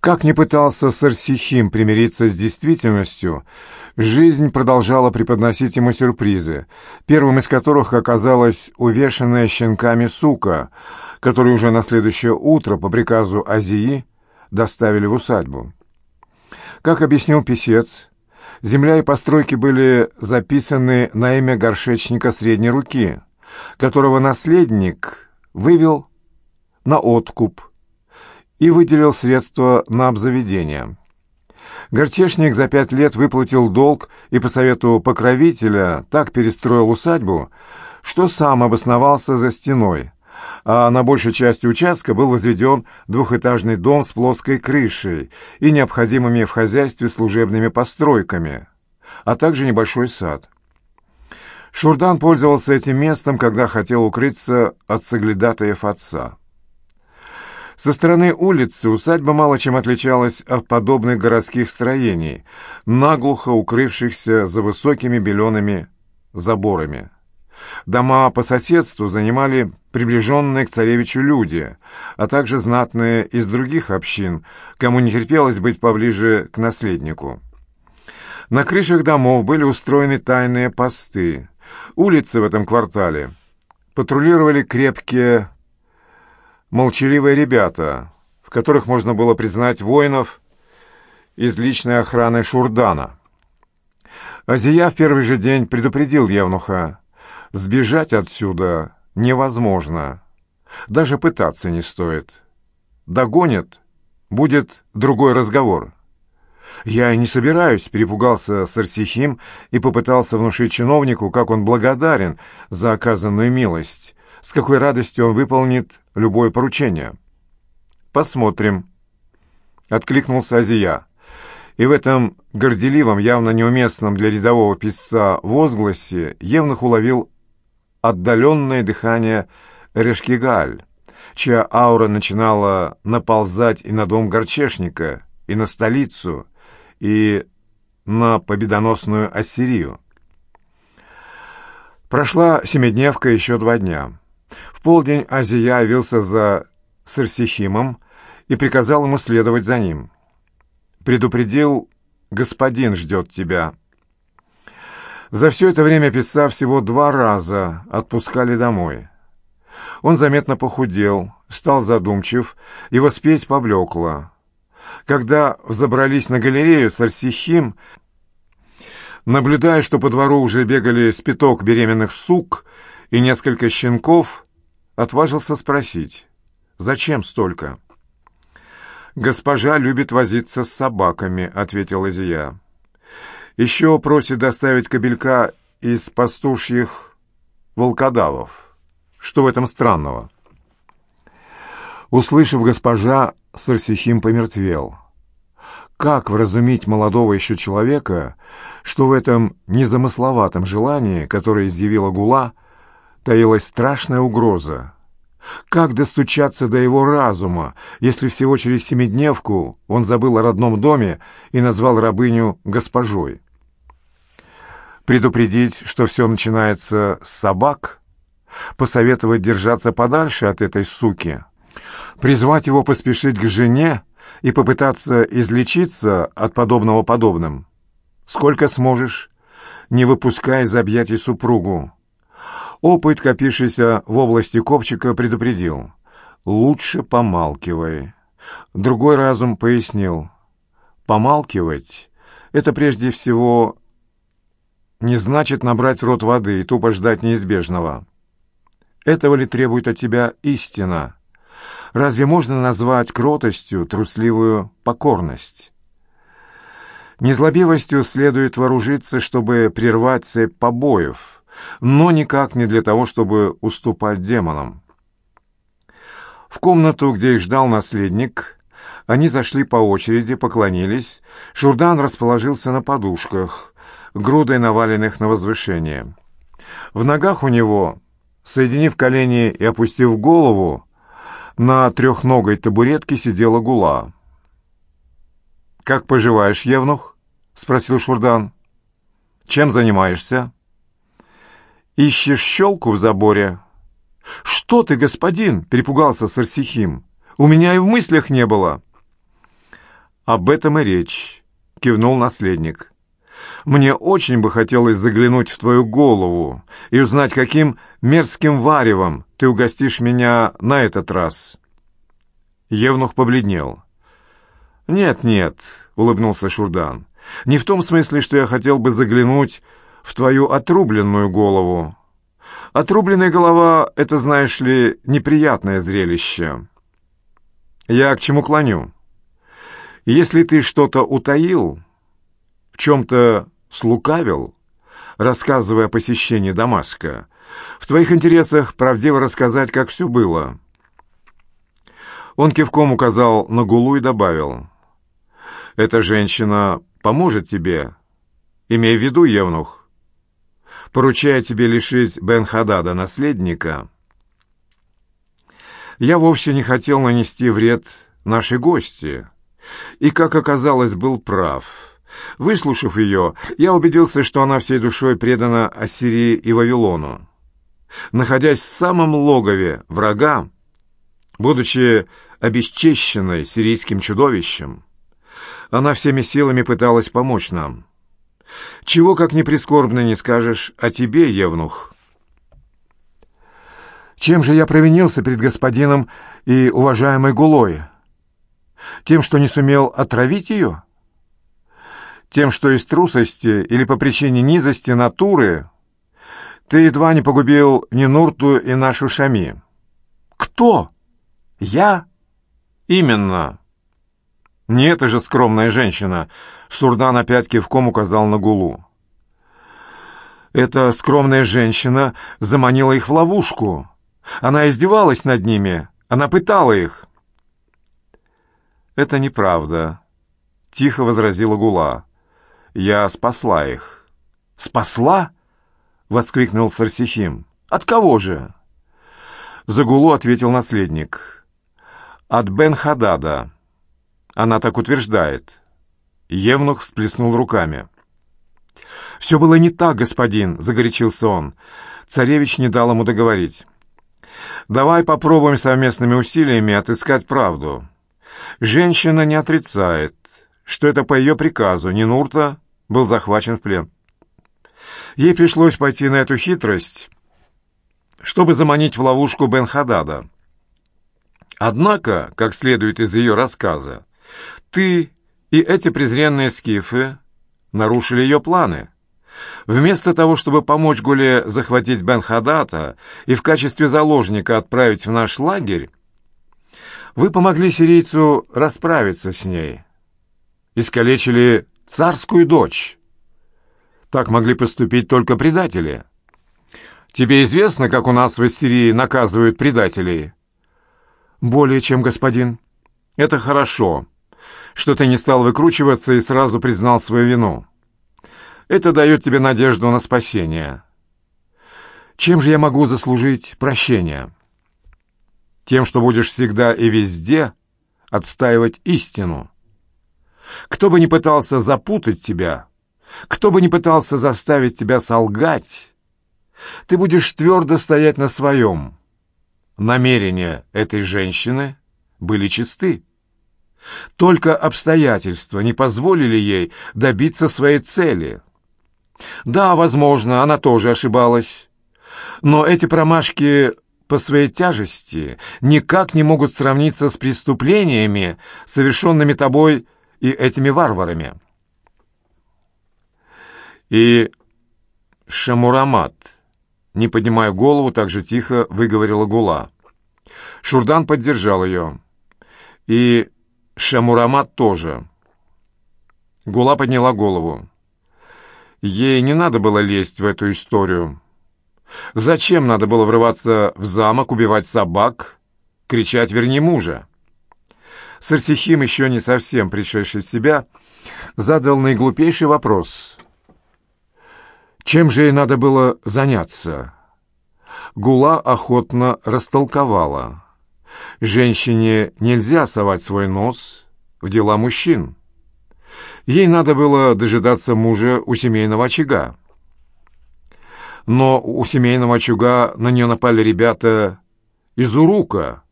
Как ни пытался Сарсихим примириться с действительностью, жизнь продолжала преподносить ему сюрпризы, первым из которых оказалась увешанная щенками сука, которую уже на следующее утро по приказу Азии доставили в усадьбу. Как объяснил писец, земля и постройки были записаны на имя горшечника средней руки, которого наследник вывел на откуп и выделил средства на обзаведение. Горчешник за пять лет выплатил долг и по совету покровителя так перестроил усадьбу, что сам обосновался за стеной, а на большей части участка был возведен двухэтажный дом с плоской крышей и необходимыми в хозяйстве служебными постройками, а также небольшой сад. Шурдан пользовался этим местом, когда хотел укрыться от соглядатаев отца. Со стороны улицы усадьба мало чем отличалась от подобных городских строений, наглухо укрывшихся за высокими белеными заборами. Дома по соседству занимали приближенные к царевичу люди, а также знатные из других общин, кому не терпелось быть поближе к наследнику. На крышах домов были устроены тайные посты. Улицы в этом квартале патрулировали крепкие молчаливые ребята, в которых можно было признать воинов из личной охраны Шурдана. Азия в первый же день предупредил Евнуха, сбежать отсюда невозможно, даже пытаться не стоит. Догонят, будет другой разговор. «Я и не собираюсь», — перепугался Сарсихим и попытался внушить чиновнику, как он благодарен за оказанную милость, с какой радостью он выполнит любое поручение. «Посмотрим», — откликнулся Азия. И в этом горделивом, явно неуместном для рядового писца возгласе Евнух уловил отдаленное дыхание Решкигаль, чья аура начинала наползать и на дом горчешника, и на столицу, и на победоносную Ассирию. Прошла семидневка еще два дня. Полдень Азия явился за Сарсихимом и приказал ему следовать за ним. Предупредил, господин ждет тебя. За все это время писца всего два раза отпускали домой. Он заметно похудел, стал задумчив, его спесь поблекла. Когда взобрались на галерею, Сарсихим, наблюдая, что по двору уже бегали спиток беременных сук и несколько щенков, отважился спросить, «Зачем столько?» «Госпожа любит возиться с собаками», — ответила Зия. «Еще просит доставить кобелька из пастушьих волкодавов. Что в этом странного?» Услышав госпожа, Сарсихим помертвел. Как вразумить молодого еще человека, что в этом незамысловатом желании, которое изъявила Гула, — таилась страшная угроза. Как достучаться до его разума, если всего через семидневку он забыл о родном доме и назвал рабыню госпожой? Предупредить, что все начинается с собак? Посоветовать держаться подальше от этой суки? Призвать его поспешить к жене и попытаться излечиться от подобного подобным? Сколько сможешь, не выпуская из объятий супругу? Опыт, копившийся в области копчика, предупредил. «Лучше помалкивай». Другой разум пояснил. «Помалкивать — это прежде всего не значит набрать рот воды и тупо ждать неизбежного. Этого ли требует от тебя истина? Разве можно назвать кротостью трусливую покорность?» Незлобивостью следует вооружиться, чтобы прервать цепь побоев — но никак не для того, чтобы уступать демонам. В комнату, где их ждал наследник, они зашли по очереди, поклонились. Шурдан расположился на подушках, грудой наваленных на возвышение. В ногах у него, соединив колени и опустив голову, на трехногой табуретке сидела гула. «Как поживаешь, Евнух?» — спросил Шурдан. «Чем занимаешься?» Ищешь щелку в заборе?» «Что ты, господин?» — перепугался Сарсихим. «У меня и в мыслях не было». «Об этом и речь», — кивнул наследник. «Мне очень бы хотелось заглянуть в твою голову и узнать, каким мерзким варевом ты угостишь меня на этот раз». Евнух побледнел. «Нет, нет», — улыбнулся Шурдан, — «не в том смысле, что я хотел бы заглянуть в твою отрубленную голову. Отрубленная голова — это, знаешь ли, неприятное зрелище. Я к чему клоню? Если ты что-то утаил, в чем-то слукавил, рассказывая о посещении Дамаска, в твоих интересах правдиво рассказать, как все было». Он кивком указал на Гулу и добавил, «Эта женщина поможет тебе, имей в виду, Евнух, поручая тебе лишить Бен-Хадада наследника, я вовсе не хотел нанести вред нашей гости, и, как оказалось, был прав. Выслушав ее, я убедился, что она всей душой предана Ассирии и Вавилону. Находясь в самом логове врага, будучи обесчещенной сирийским чудовищем, она всеми силами пыталась помочь нам. Чего, как ни прискорбно, не скажешь о тебе, Евнух. Чем же я провинился перед господином и уважаемой Гулой? Тем, что не сумел отравить ее? Тем, что из трусости или по причине низости натуры ты едва не погубил Нинурту и нашу Шами? Кто? Я? Именно. «Не это же скромная женщина!» Сурдан опять кивком указал на Гулу. «Эта скромная женщина заманила их в ловушку. Она издевалась над ними, она пытала их». «Это неправда», — тихо возразила Гула. «Я спасла их». «Спасла?» — воскликнул Сарсихим. «От кого же?» За Гулу ответил наследник. «От Бен-Хадада». Она так утверждает. Евнух всплеснул руками. «Все было не так, господин», — загорячился он. Царевич не дал ему договорить. «Давай попробуем совместными усилиями отыскать правду. Женщина не отрицает, что это по ее приказу Нинурта был захвачен в плен. Ей пришлось пойти на эту хитрость, чтобы заманить в ловушку Бен-Хадада. Однако, как следует из ее рассказа, ты и эти презренные скифы нарушили ее планы. Вместо того, чтобы помочь Гуле захватить Бен-Хадата и в качестве заложника отправить в наш лагерь, вы помогли сирийцу расправиться с ней. Искалечили царскую дочь. Так могли поступить только предатели. Тебе известно, как у нас в Ассирии наказывают предателей? Более чем, господин. Это хорошо что ты не стал выкручиваться и сразу признал свою вину. Это дает тебе надежду на спасение. Чем же я могу заслужить прощение? Тем, что будешь всегда и везде отстаивать истину. Кто бы ни пытался запутать тебя, кто бы ни пытался заставить тебя солгать, ты будешь твердо стоять на своем. Намерения этой женщины были чисты. Только обстоятельства не позволили ей добиться своей цели. Да, возможно, она тоже ошибалась. Но эти промашки по своей тяжести никак не могут сравниться с преступлениями, совершенными тобой и этими варварами. И Шамурамат, не поднимая голову, так же тихо выговорила Гула. Шурдан поддержал ее. И Шамурамат тоже. Гула подняла голову. Ей не надо было лезть в эту историю. Зачем надо было врываться в замок, убивать собак, кричать «верни мужа»? Сарсихим, еще не совсем пришедший в себя, задал наиглупейший вопрос. Чем же ей надо было заняться? Гула охотно растолковала. Женщине нельзя совать свой нос в дела мужчин. Ей надо было дожидаться мужа у семейного очага. Но у семейного очага на нее напали ребята из Урука.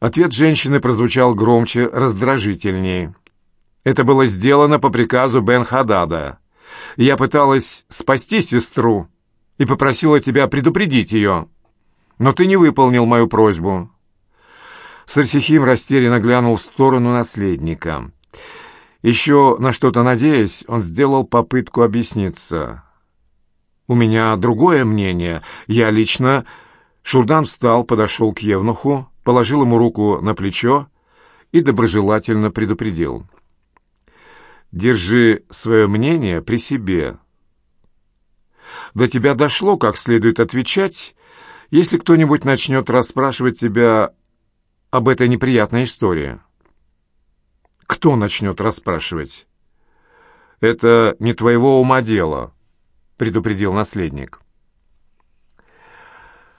Ответ женщины прозвучал громче, раздражительнее. Это было сделано по приказу Бен-Хадада. Я пыталась спасти сестру и попросила тебя предупредить ее. Но ты не выполнил мою просьбу». Сарсихим растерянно глянул в сторону наследника. Еще на что-то надеясь, он сделал попытку объясниться. «У меня другое мнение. Я лично...» Шурдан встал, подошел к Евнуху, положил ему руку на плечо и доброжелательно предупредил. «Держи свое мнение при себе. До тебя дошло, как следует отвечать, если кто-нибудь начнет расспрашивать тебя об этой неприятной истории». «Кто начнет расспрашивать?» «Это не твоего ума дело», — предупредил наследник.